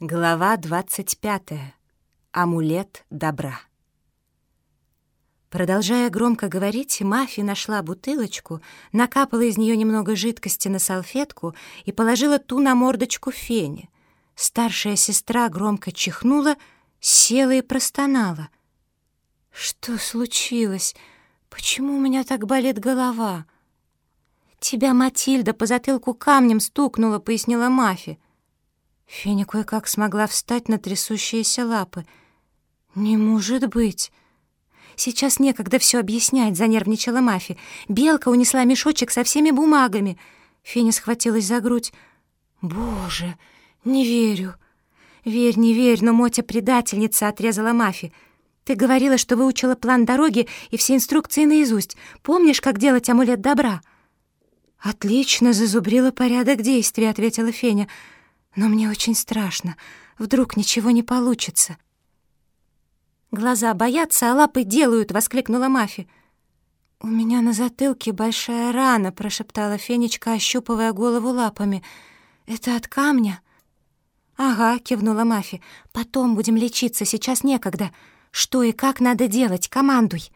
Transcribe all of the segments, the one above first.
Глава 25. Амулет добра. Продолжая громко говорить, Мафи нашла бутылочку, накапала из нее немного жидкости на салфетку и положила ту на мордочку Фене. Старшая сестра громко чихнула, села и простонала. «Что случилось? Почему у меня так болит голова?» «Тебя Матильда по затылку камнем стукнула», — пояснила Мафи. Феня кое-как смогла встать на трясущиеся лапы. «Не может быть!» «Сейчас некогда все объяснять», — занервничала Мафи. «Белка унесла мешочек со всеми бумагами». Феня схватилась за грудь. «Боже, не верю». «Верь, не верь, но Мотя предательница», — отрезала Мафи. «Ты говорила, что выучила план дороги и все инструкции наизусть. Помнишь, как делать амулет добра?» «Отлично зазубрила порядок действий», — ответила Феня. «Феня». Но мне очень страшно. Вдруг ничего не получится. «Глаза боятся, а лапы делают!» — воскликнула Мафи. «У меня на затылке большая рана», — прошептала Фенечка, ощупывая голову лапами. «Это от камня?» «Ага», — кивнула Мафи. «Потом будем лечиться, сейчас некогда. Что и как надо делать? Командуй!»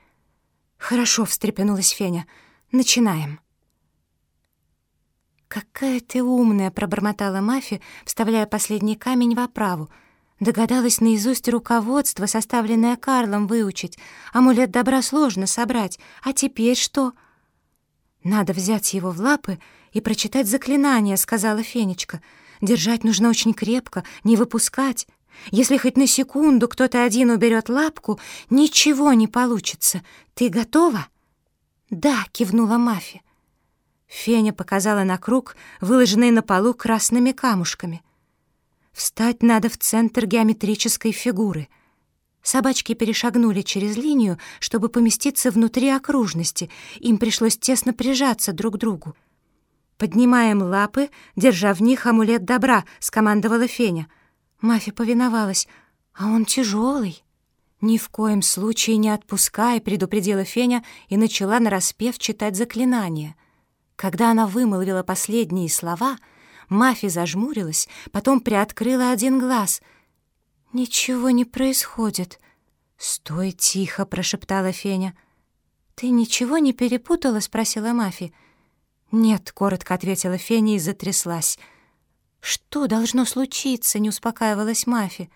«Хорошо», — встрепенулась Феня. «Начинаем». «Какая ты умная!» — пробормотала Мафи, вставляя последний камень в оправу. Догадалась наизусть руководство, составленное Карлом, выучить. Амулет добра сложно собрать. А теперь что? «Надо взять его в лапы и прочитать заклинание», — сказала Фенечка. «Держать нужно очень крепко, не выпускать. Если хоть на секунду кто-то один уберет лапку, ничего не получится. Ты готова?» «Да», — кивнула Мафи. Феня показала на круг, выложенный на полу красными камушками. Встать надо в центр геометрической фигуры. Собачки перешагнули через линию, чтобы поместиться внутри окружности. Им пришлось тесно прижаться друг к другу. «Поднимаем лапы, держа в них амулет добра», — скомандовала Феня. Мафи повиновалась. «А он тяжелый». «Ни в коем случае не отпускай», — предупредила Феня и начала нараспев читать заклинание — когда она вымолвила последние слова, Мафи зажмурилась, потом приоткрыла один глаз. «Ничего не происходит». «Стой тихо», — прошептала Феня. «Ты ничего не перепутала?» — спросила Мафи. «Нет», — коротко ответила Феня и затряслась. «Что должно случиться?» — не успокаивалась Мафи.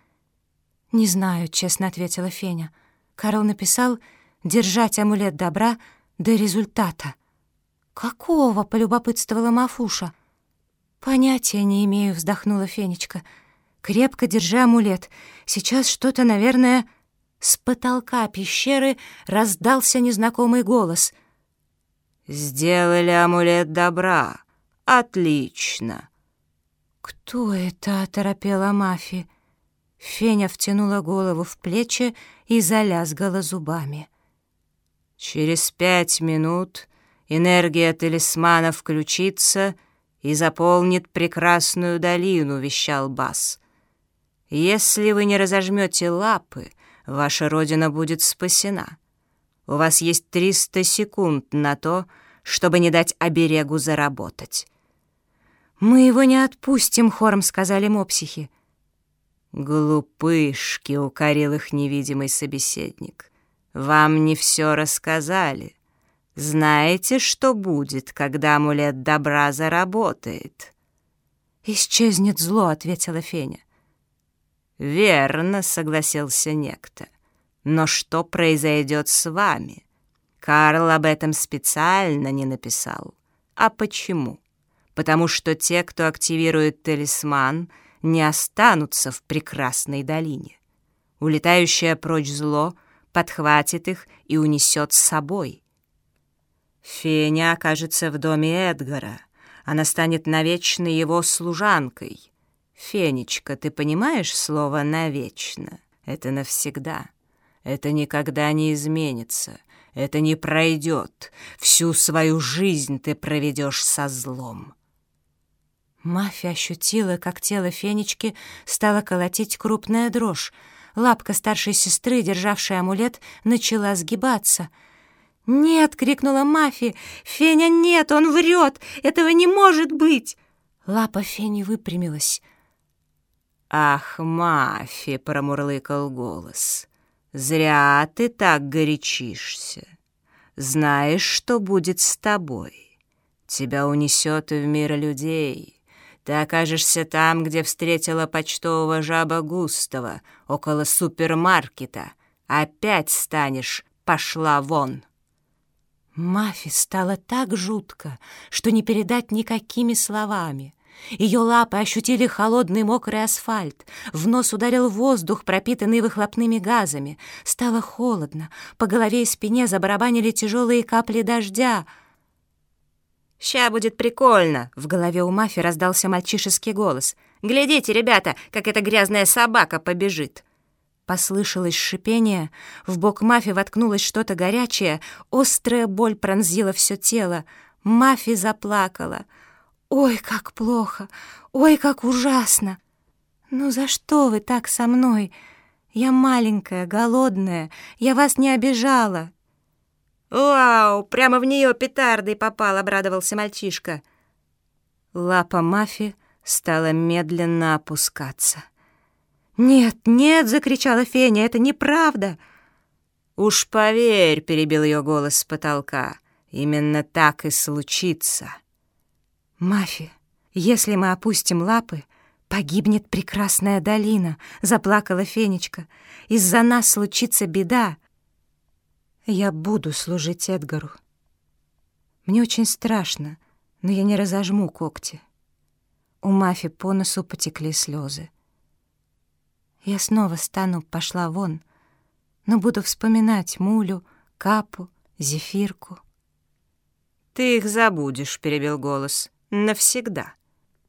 «Не знаю», — честно ответила Феня. Карл написал «держать амулет добра до результата». «Какого?» — полюбопытствовала Мафуша. «Понятия не имею», — вздохнула Фенечка. «Крепко держи амулет. Сейчас что-то, наверное...» С потолка пещеры раздался незнакомый голос. «Сделали амулет добра. Отлично!» «Кто это?» — оторопела Мафи. Феня втянула голову в плечи и залязгала зубами. «Через пять минут Энергия талисмана включится и заполнит прекрасную долину, вещал Бас. Если вы не разожмете лапы, ваша родина будет спасена. У вас есть 300 секунд на то, чтобы не дать оберегу заработать. «Мы его не отпустим», — хором сказали мопсихи. «Глупышки», — укорил их невидимый собеседник, — «вам не все рассказали». Знаете, что будет, когда амулет добра заработает?» «Исчезнет зло», — ответила Феня. «Верно», — согласился некто. «Но что произойдет с вами? Карл об этом специально не написал. А почему? Потому что те, кто активирует талисман, не останутся в прекрасной долине. Улетающее прочь зло подхватит их и унесет с собой». Феня окажется в доме Эдгара. Она станет навечно его служанкой. Фенечка, ты понимаешь слово «навечно»? Это навсегда. Это никогда не изменится. Это не пройдет. Всю свою жизнь ты проведешь со злом. Мафия ощутила, как тело Фенечки стало колотить крупная дрожь. Лапка старшей сестры, державшая амулет, начала сгибаться — «Нет!» — крикнула Мафи. «Феня, нет! Он врет! Этого не может быть!» Лапа Фени выпрямилась. «Ах, Мафи!» — промурлыкал голос. «Зря ты так горячишься. Знаешь, что будет с тобой? Тебя унесет в мир людей. Ты окажешься там, где встретила почтового жаба Густава, около супермаркета. Опять станешь «пошла вон». Мафи стало так жутко, что не передать никакими словами. Ее лапы ощутили холодный мокрый асфальт, в нос ударил воздух, пропитанный выхлопными газами. Стало холодно, по голове и спине забарабанили тяжелые капли дождя. «Ща будет прикольно!» — в голове у Мафи раздался мальчишеский голос. «Глядите, ребята, как эта грязная собака побежит!» Послышалось шипение, в бок Мафи воткнулось что-то горячее, острая боль пронзила все тело. Мафи заплакала. «Ой, как плохо! Ой, как ужасно! Ну за что вы так со мной? Я маленькая, голодная, я вас не обижала!» «Вау! Прямо в нее петардой попал!» — обрадовался мальчишка. Лапа Мафи стала медленно опускаться. «Нет, нет!» — закричала Феня. «Это неправда!» «Уж поверь!» — перебил ее голос с потолка. «Именно так и случится!» «Мафи, если мы опустим лапы, погибнет прекрасная долина!» — заплакала Фенечка. «Из-за нас случится беда!» «Я буду служить Эдгару. Мне очень страшно, но я не разожму когти». У Мафи по носу потекли слезы. Я снова стану «пошла вон», но буду вспоминать Мулю, Капу, Зефирку. «Ты их забудешь», — перебил голос, — «навсегда».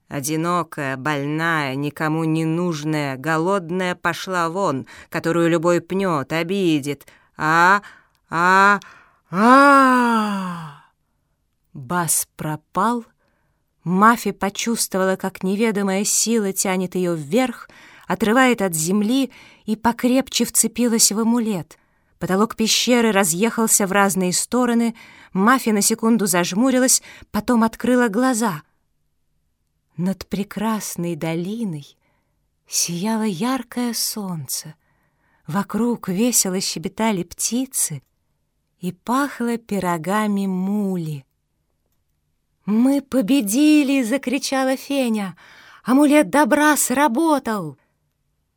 Одинокая, больная, никому не нужная, голодная пошла вон, которую любой пнет, обидит. А, а, а. Бас пропал. Мафи почувствовала, как неведомая сила тянет ее вверх, отрывает от земли и покрепче вцепилась в амулет. Потолок пещеры разъехался в разные стороны, Мафи на секунду зажмурилась, потом открыла глаза. Над прекрасной долиной сияло яркое солнце. Вокруг весело щебетали птицы и пахло пирогами мули. «Мы победили!» — закричала Феня. «Амулет добра сработал!»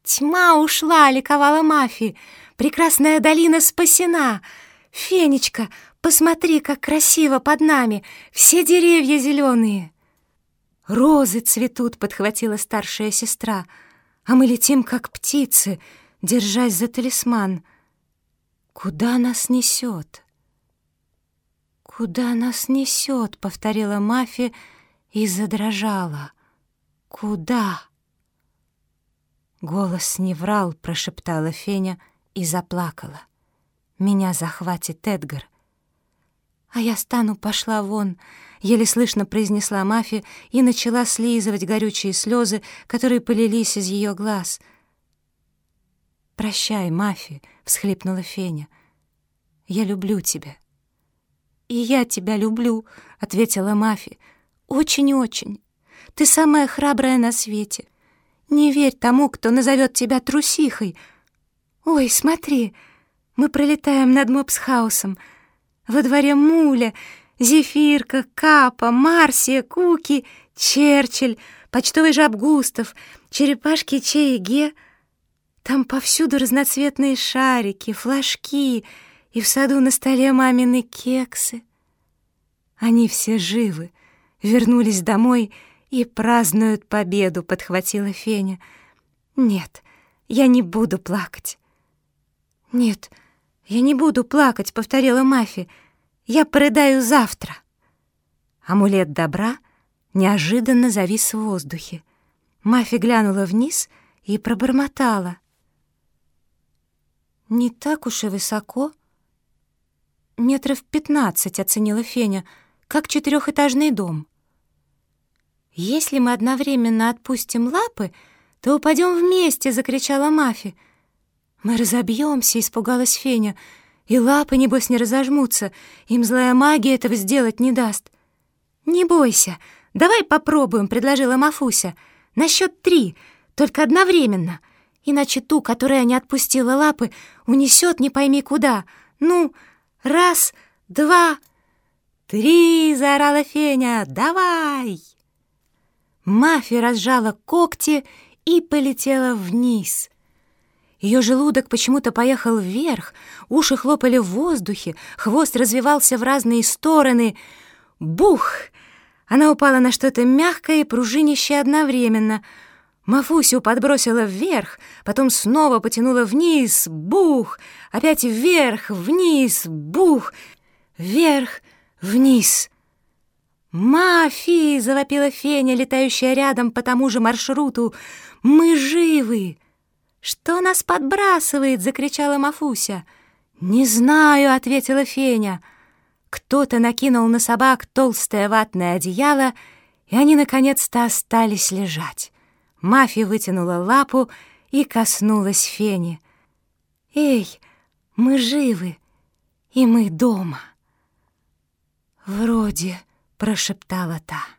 «Тьма ушла!» — ликовала Мафи. «Прекрасная долина спасена! Фенечка, посмотри, как красиво под нами! Все деревья зеленые!» «Розы цветут!» — подхватила старшая сестра. «А мы летим, как птицы, держась за талисман. Куда нас несет?» «Куда нас несет?» — повторила Мафи и задрожала. «Куда?» Голос не врал, прошептала Феня и заплакала. Меня захватит Эдгар. А я стану, пошла вон, еле слышно произнесла Мафи и начала слизывать горючие слезы, которые полились из ее глаз. «Прощай, Мафи», — всхлипнула Феня. «Я люблю тебя». «И я тебя люблю», — ответила Мафи. «Очень-очень. Ты самая храбрая на свете. Не верь тому, кто назовет тебя трусихой. Ой, смотри, мы пролетаем над Мопсхаусом. Во дворе Муля, Зефирка, Капа, Марсия, Куки, Черчилль, почтовый жаб Густав, черепашки Че и Ге. Там повсюду разноцветные шарики, флажки, и в саду на столе мамины кексы. Они все живы, вернулись домой — «И празднуют победу», — подхватила Феня. «Нет, я не буду плакать». «Нет, я не буду плакать», — повторила Мафи. «Я порыдаю завтра». Амулет добра неожиданно завис в воздухе. Мафи глянула вниз и пробормотала. «Не так уж и высоко». «Метров пятнадцать», — оценила Феня, — «как четырехэтажный дом». «Если мы одновременно отпустим лапы, то упадем вместе!» — закричала Мафи. «Мы разобьемся!» — испугалась Феня. «И лапы, небось, не разожмутся. Им злая магия этого сделать не даст». «Не бойся, давай попробуем», — предложила Мафуся. «На счет три. только одновременно, иначе ту, которая не отпустила лапы, унесет не пойми куда. Ну, раз, два, три!» — заорала Феня. «Давай!» Мафи разжала когти и полетела вниз. Ее желудок почему-то поехал вверх, уши хлопали в воздухе, хвост развивался в разные стороны. Бух! Она упала на что-то мягкое и пружинищее одновременно. Мафусю подбросила вверх, потом снова потянула вниз. Бух! Опять вверх, вниз, бух! Вверх, вниз. «Мафи!» — завопила Феня, летающая рядом по тому же маршруту. «Мы живы!» «Что нас подбрасывает?» — закричала Мафуся. «Не знаю», — ответила Феня. Кто-то накинул на собак толстое ватное одеяло, и они наконец-то остались лежать. Мафия вытянула лапу и коснулась Фени. «Эй, мы живы, и мы дома». «Вроде», — прошептала та.